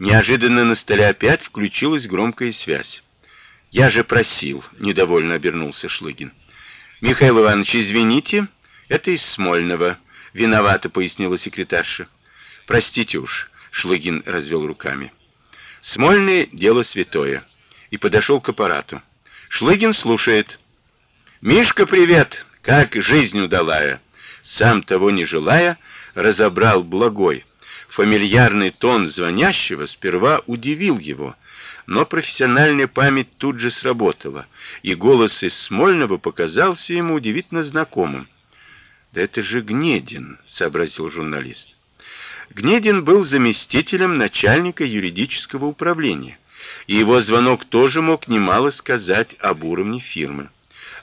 Неожиданно на столе опять включилась громкая связь. Я же просил, недовольно обернулся Шлыгин. Михаил Иванович, извините, это из Смольного, виновато пояснила секретарша. Простите уж, Шлыгин развел руками. Смольное дело святое. И подошел к аппарату. Шлыгин слушает. Мишка, привет. Как жизнь удалая? Сам того не желая, разобрал благой. Фамильярный тон звонящего сперва удивил его, но профессиональная память тут же сработала, и голос из Смольного показался ему удивительно знакомым. "Да это же Гнедин", сообразил журналист. Гнедин был заместителем начальника юридического управления, и его звонок тоже мог немало сказать об уровне фирмы.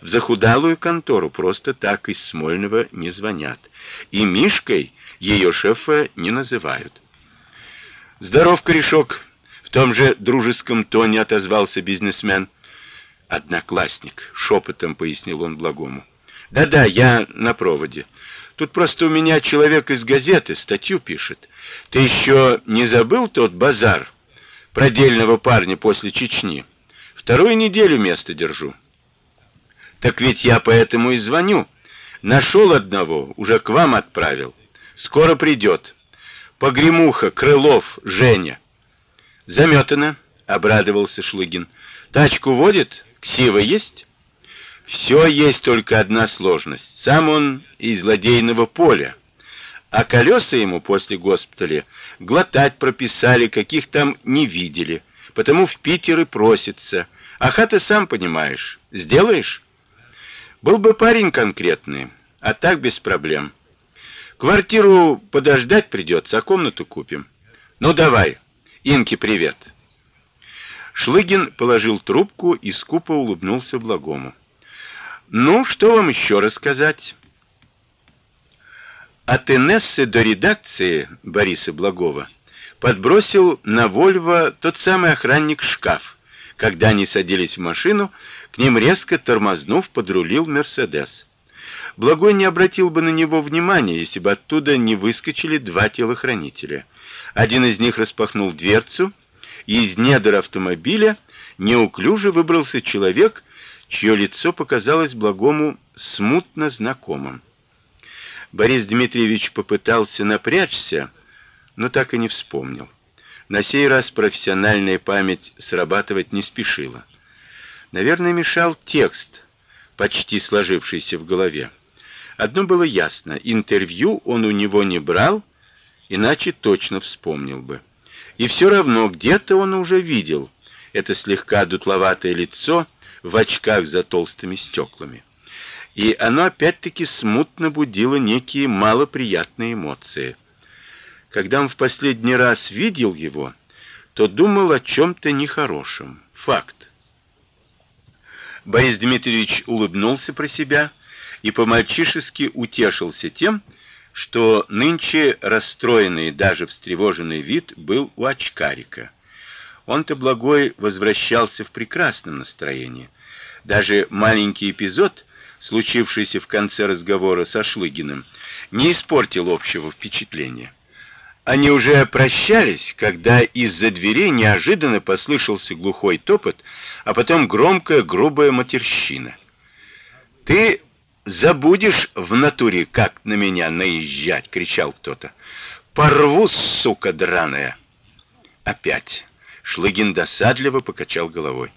В захудалую контору просто так из Смольного не звонят, и Мишкой ее шефа не называют. Здоров, корешок, в том же дружеском тоне отозвался бизнесмен. Одноклассник, шепотом пояснил он благому. Да-да, я на проводе. Тут просто у меня человек из газеты статью пишет. Ты еще не забыл тот базар про дельного парня после Чечни? Вторую неделю место держу. Так ведь я поэтому и звоню. Нашел одного, уже к вам отправил. Скоро придет. Погремуха, Крылов, Женя. Заметано, обрадовался Шлыгин. Тачку водит? Ксива есть? Все есть, только одна сложность. Сам он из злодейного поля. А колеса ему после госпиталя глотать прописали, каких там не видели. Потому в Питер и просится. А хата сам понимаешь. Сделаешь? Был бы парень конкретный, а так без проблем. Квартиру подождать придется, а комнату купим. Ну давай. Инке привет. Шлыгин положил трубку и скупо улыбнулся благому. Ну, что вам еще рассказать? От Инессы до редакции Бориса Благова подбросил на Вольво тот самый охранник шкаф. Когда они садились в машину, к ним резко тормознув, подрулил Мерседес. Благой не обратил бы на него внимания, если бы оттуда не выскочили два телохранителя. Один из них распахнул дверцу, и из недр автомобиля неуклюже выбрался человек, чье лицо показалось Благому смутно знакомым. Борис Дмитриевич попытался напрячься, но так и не вспомнил. На сей раз профессиональная память срабатывать не спешила. Наверное, мешал текст, почти сложившийся в голове. Одно было ясно: интервью он у него не брал, иначе точно вспомнил бы. И все равно где-то он уже видел это слегка дутловатое лицо в очках за толстыми стеклами. И оно опять-таки смутно будило некие малоприятные эмоции. Когда он в последний раз видел его, то думал о чем то нехорошем. Факт. Борис Дмитриевич улыбнулся про себя и по-мальчишески утешился тем, что нынче расстроенный, даже встревоженный вид был у очкарика. Он-то благой возвращался в прекрасном настроении. Даже маленький эпизод, случившийся в конце разговора со Шлыгиным, не испортил общего впечатления. Они уже прощались, когда из-за двери неожиданно послышался глухой топот, а потом громкая грубая матерщина. Ты забудешь в натуре, как на меня наезжать, кричал кто-то. Порву, сука драная. Опять Шлыгин досадливо покачал головой.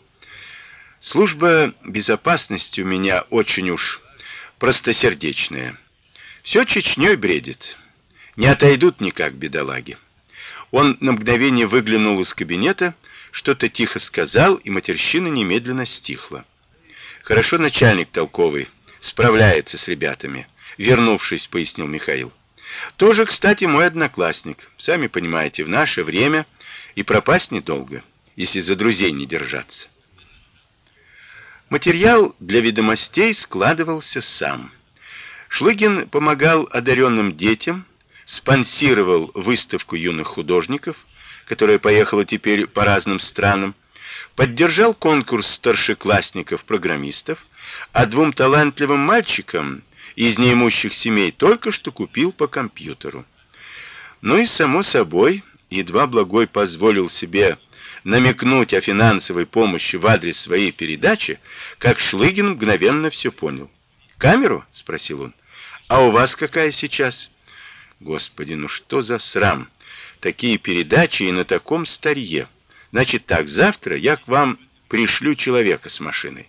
Служба безопасности у меня очень уж простосердечная. Все Чечнёй бредит. Не отойдут никак бедолаги. Он на мгновение выглянул из кабинета, что-то тихо сказал, и матерщина немедленно стихла. Хорошо начальник толковый справляется с ребятами, вернувшись, пояснил Михаил. Тоже, кстати, мой одноклассник. Сами понимаете, в наше время и пропасть недолго, если за друзей не держаться. Материал для ведомостей складывался сам. Шлыгин помогал одаренным детям, спонсировал выставку юных художников, которая поехала теперь по разным странам, поддержал конкурс старшеклассников-программистов, а двум талантливым мальчикам из неимущих семей только что купил по компьютеру. Ну и само собой, едва Благой позволил себе намекнуть о финансовой помощи в адрес своей передачи, как Шлыгин мгновенно все понял. «Камеру?» — спросил он. «А у вас какая сейчас?» «Господи, ну что за срам! Такие передачи и на таком старье. Значит так, завтра я к вам пришлю человека с машиной.